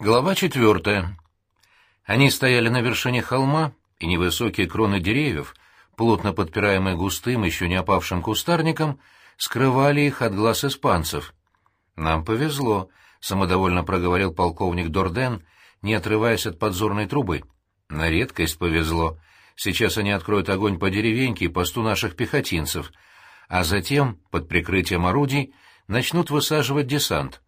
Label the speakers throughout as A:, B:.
A: Глава четвертая. Они стояли на вершине холма, и невысокие кроны деревьев, плотно подпираемые густым, еще не опавшим кустарником, скрывали их от глаз испанцев. «Нам повезло», — самодовольно проговорил полковник Дорден, не отрываясь от подзорной трубы. «На редкость повезло. Сейчас они откроют огонь по деревеньке и посту наших пехотинцев, а затем, под прикрытием орудий, начнут высаживать десант».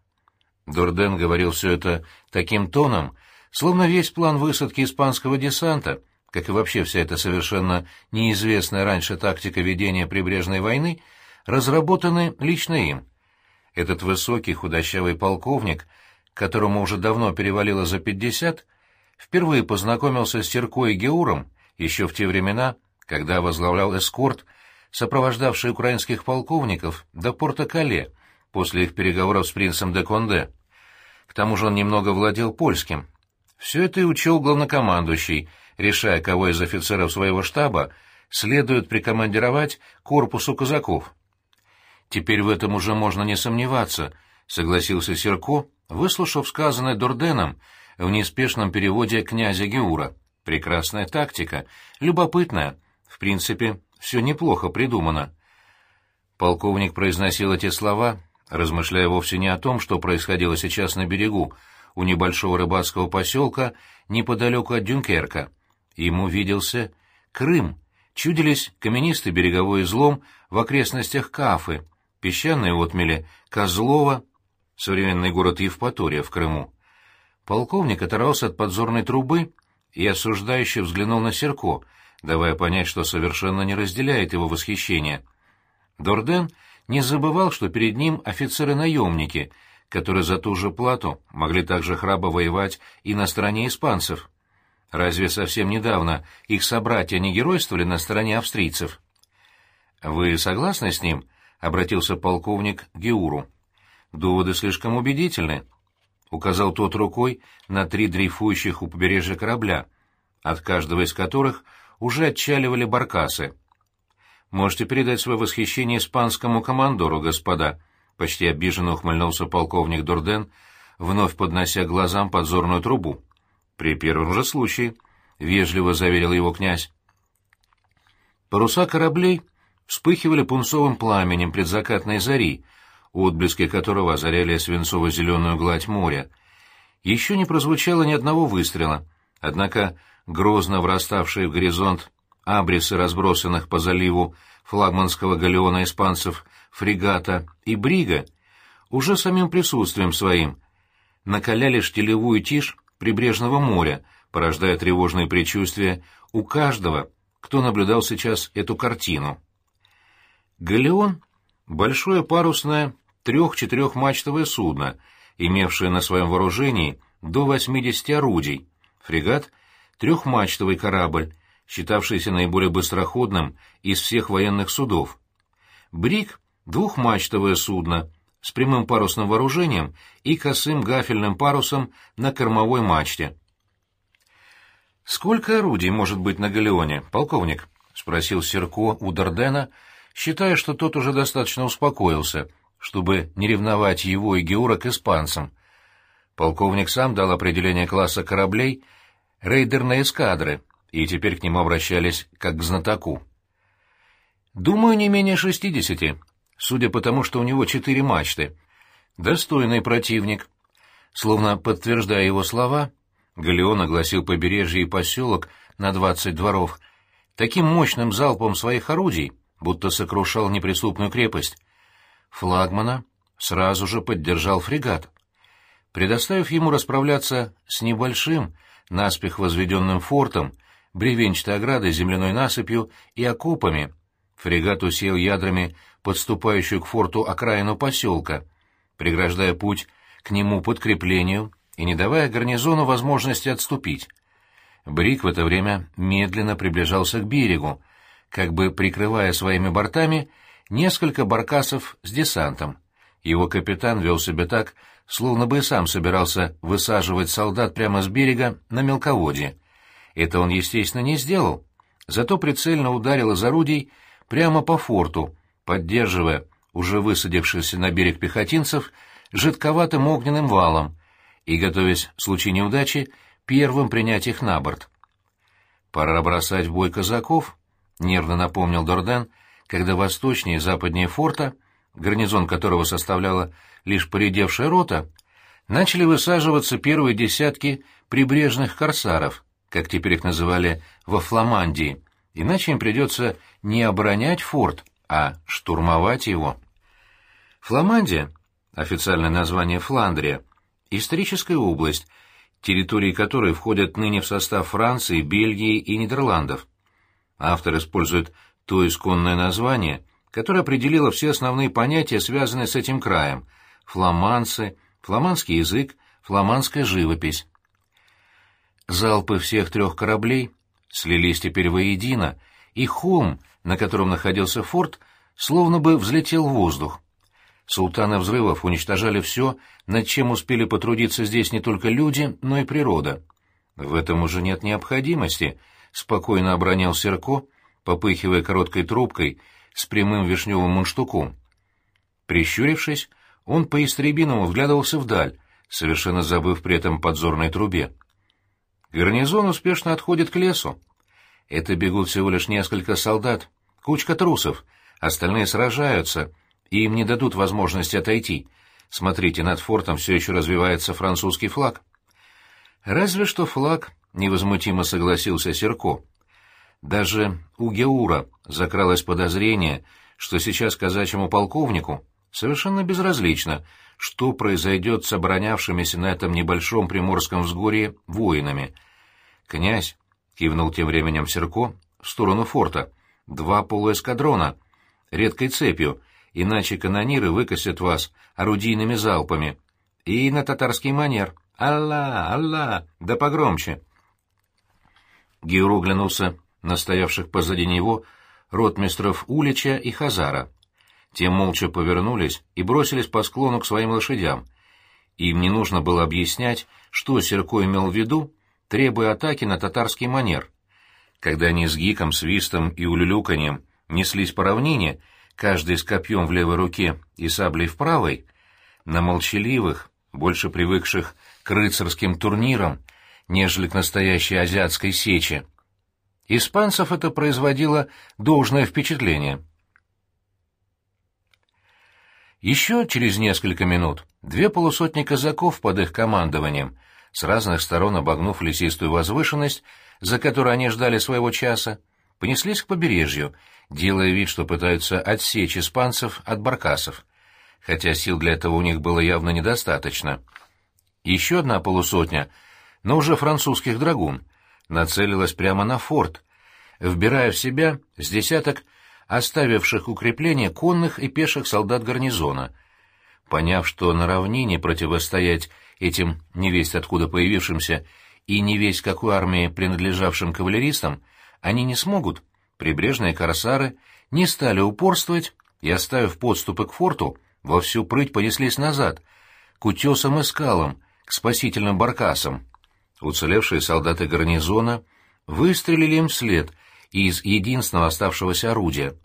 A: Дорден говорил все это таким тоном, словно весь план высадки испанского десанта, как и вообще вся эта совершенно неизвестная раньше тактика ведения прибрежной войны, разработаны лично им. Этот высокий худощавый полковник, которому уже давно перевалило за пятьдесят, впервые познакомился с Серко и Геуром еще в те времена, когда возглавлял эскорт, сопровождавший украинских полковников до порта Кале, после их переговоров с принцем де Конде. К тому же он немного владел польским. Все это и учел главнокомандующий, решая, кого из офицеров своего штаба следует прикомандировать корпусу казаков. «Теперь в этом уже можно не сомневаться», — согласился Серко, выслушав сказанное Дорденом в неспешном переводе князя Геура. «Прекрасная тактика, любопытная, в принципе, все неплохо придумано». Полковник произносил эти слова размышляя вовсе не о том, что происходило сейчас на берегу, у небольшого рыбацкого поселка неподалеку от Дюнкерка. Ему виделся Крым, чудились каменистый береговой излом в окрестностях Кафы, песчаные отмели Козлова, современный город Евпатория в Крыму. Полковник оторвался от подзорной трубы и осуждающе взглянул на Серко, давая понять, что совершенно не разделяет его восхищение. Дорден не забывал, что перед ним офицеры-наемники, которые за ту же плату могли также храбро воевать и на стороне испанцев. Разве совсем недавно их собратья не геройствовали на стороне австрийцев? «Вы согласны с ним?» — обратился полковник Геуру. «Доводы слишком убедительны», — указал тот рукой на три дрейфующих у побережья корабля, от каждого из которых уже отчаливали баркасы. Можете передать свое восхищение испанскому командору, господа, — почти обиженно ухмыльнулся полковник Дурден, вновь поднося глазам подзорную трубу. — При первом же случае, — вежливо заверил его князь. Паруса кораблей вспыхивали пунцовым пламенем предзакатной зари, отблески которого озаряли свинцово-зеленую гладь моря. Еще не прозвучало ни одного выстрела, однако грозно враставшие в горизонт абрисы разбросанных по заливу флагманского галеона испанцев фрегата и брига уже самим присутствием своим накаляли штилевую тишь прибрежного моря, порождая тревожные предчувствия у каждого, кто наблюдал сейчас эту картину. Галеон — большое парусное трех-четырехмачтовое судно, имевшее на своем вооружении до 80 орудий, фрегат — трехмачтовый корабль, считавшийся наиболее быстроходным из всех военных судов. «Брик» — двухмачтовое судно с прямым парусным вооружением и косым гафельным парусом на кормовой мачте. «Сколько орудий может быть на галеоне, полковник?» — спросил Серко у Дардена, считая, что тот уже достаточно успокоился, чтобы не ревновать его и Геура к испанцам. Полковник сам дал определение класса кораблей рейдерной эскадры — и теперь к нему обращались как к знатоку. «Думаю, не менее шестидесяти, судя по тому, что у него четыре мачты. Достойный противник». Словно подтверждая его слова, Галеон огласил побережье и поселок на двадцать дворов таким мощным залпом своих орудий, будто сокрушал неприступную крепость. Флагмана сразу же поддержал фрегат. Предоставив ему расправляться с небольшим, наспех возведенным фортом, бревенчатой оградой, земляной насыпью и окопами. Фрегат усеял ядрами подступающую к форту окраину поселка, преграждая путь к нему подкреплению и не давая гарнизону возможности отступить. Брик в это время медленно приближался к берегу, как бы прикрывая своими бортами несколько баркасов с десантом. Его капитан вел себя так, словно бы и сам собирался высаживать солдат прямо с берега на мелководье. Это он, естественно, не сделал, зато прицельно ударил из орудий прямо по форту, поддерживая уже высадившихся на берег пехотинцев жидковатым огненным валом и, готовясь в случае неудачи, первым принять их на борт. «Пора бросать в бой казаков», — нервно напомнил Дорден, когда восточнее и западнее форта, гарнизон которого составляла лишь поредевшая рота, начали высаживаться первые десятки прибрежных корсаров, как теперь их называли во Фламандии, иначе им придется не оборонять форт, а штурмовать его. Фламандия, официальное название Фландрия, историческая область, территории которой входят ныне в состав Франции, Бельгии и Нидерландов. Автор использует то исконное название, которое определило все основные понятия, связанные с этим краем – фламандцы, фламандский язык, фламандская живопись. Залпы всех трех кораблей слились теперь воедино, и холм, на котором находился форт, словно бы взлетел в воздух. Султаны взрывов уничтожали все, над чем успели потрудиться здесь не только люди, но и природа. В этом уже нет необходимости, — спокойно оборонял Серко, попыхивая короткой трубкой с прямым вишневым мундштуком. Прищурившись, он по-истребиному вглядывался вдаль, совершенно забыв при этом подзорной трубе. Гарнизон успешно отходит к лесу. Это бегут всего лишь несколько солдат, кучка трусов, остальные сражаются — и им не дадут возможности отойти. Смотрите, над фортом все еще развивается французский флаг. Разве что флаг, — невозмутимо согласился Серко. Даже у Геура закралось подозрение, что сейчас казачьему полковнику совершенно безразлично, что произойдет с оборонявшимися на этом небольшом приморском взгорье воинами. «Князь», — кивнул тем временем Серко, в сторону форта, — «два полуэскадрона, редкой цепью, иначе канониры выкосят вас орудийными залпами. И на татарский манер. Алла, Алла, да погромче. Геору глянулся на стоявших позади него ротмистров Улича и Хазара. Те молча повернулись и бросились по склону к своим лошадям. Им не нужно было объяснять, что Серко имел в виду, требуя атаки на татарский манер. Когда они с гиком, свистом и улюлюканьем неслись по равнине, каждый с копьем в левой руке и саблей в правой, на молчаливых, больше привыкших к рыцарским турнирам, нежели к настоящей азиатской сече. Испанцев это производило должное впечатление. Еще через несколько минут две полусотни казаков под их командованием, с разных сторон обогнув лесистую возвышенность, за которой они ждали своего часа, понеслись к побережью, делая вид, что пытаются отсечь испанцев от баркасов, хотя сил для этого у них было явно недостаточно. Еще одна полусотня, но уже французских драгун, нацелилась прямо на форт, вбирая в себя с десяток оставивших укрепления конных и пеших солдат гарнизона. Поняв, что на равнине противостоять этим невесть откуда появившимся и невесть какой армии принадлежавшим кавалеристам, они не смогут, прибрежные корсары не стали упорствовать и, оставив подступы к форту, во всю прыть понеслись назад, к утесам и скалам, к спасительным баркасам. Уцелевшие солдаты гарнизона выстрелили им вслед из единственного оставшегося орудия.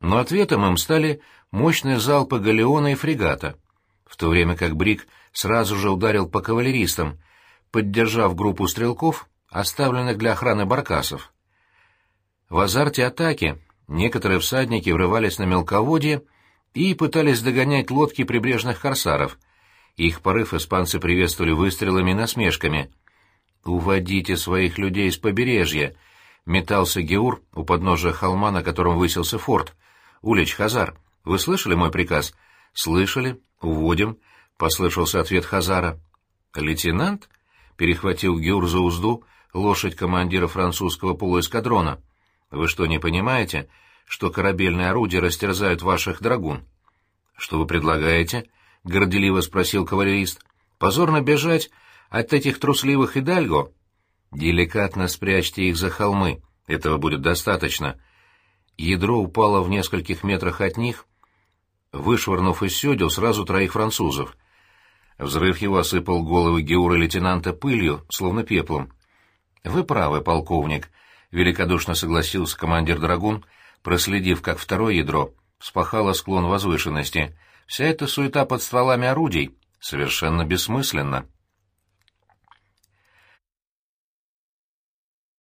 A: Но ответом им стали мощные залпы галеона и фрегата, в то время как Брик сразу же ударил по кавалеристам, поддержав группу стрелков, оставленных для охраны баркасов. В азарте атаки некоторые всадники врывались на мелководье и пытались догонять лодки прибрежных корсаров. Их порыв испанцы приветствовали выстрелами и насмешками. «Уводите своих людей с побережья!» — метался Геур у подножия холма, на котором высился форт. «Улич, Хазар, вы слышали мой приказ?» «Слышали. Уводим», — послышался ответ Хазара. «Лейтенант?» — перехватил Геур за узду лошадь командира французского полуэскадрона. Вы что, не понимаете, что корабельные орудия растерзают ваших драгун? — Что вы предлагаете? — горделиво спросил кавалерист. — Позорно бежать от этих трусливых идальго? Деликатно спрячьте их за холмы, этого будет достаточно. Ядро упало в нескольких метрах от них, вышвырнув из сёдел сразу троих французов. Взрыв его осыпал головы Геура лейтенанта пылью, словно пеплом. — Вы правы, полковник, — великодушно согласился командир Драгун, проследив, как второе ядро вспахало склон возвышенности. Вся эта суета под стволами орудий совершенно бессмысленна.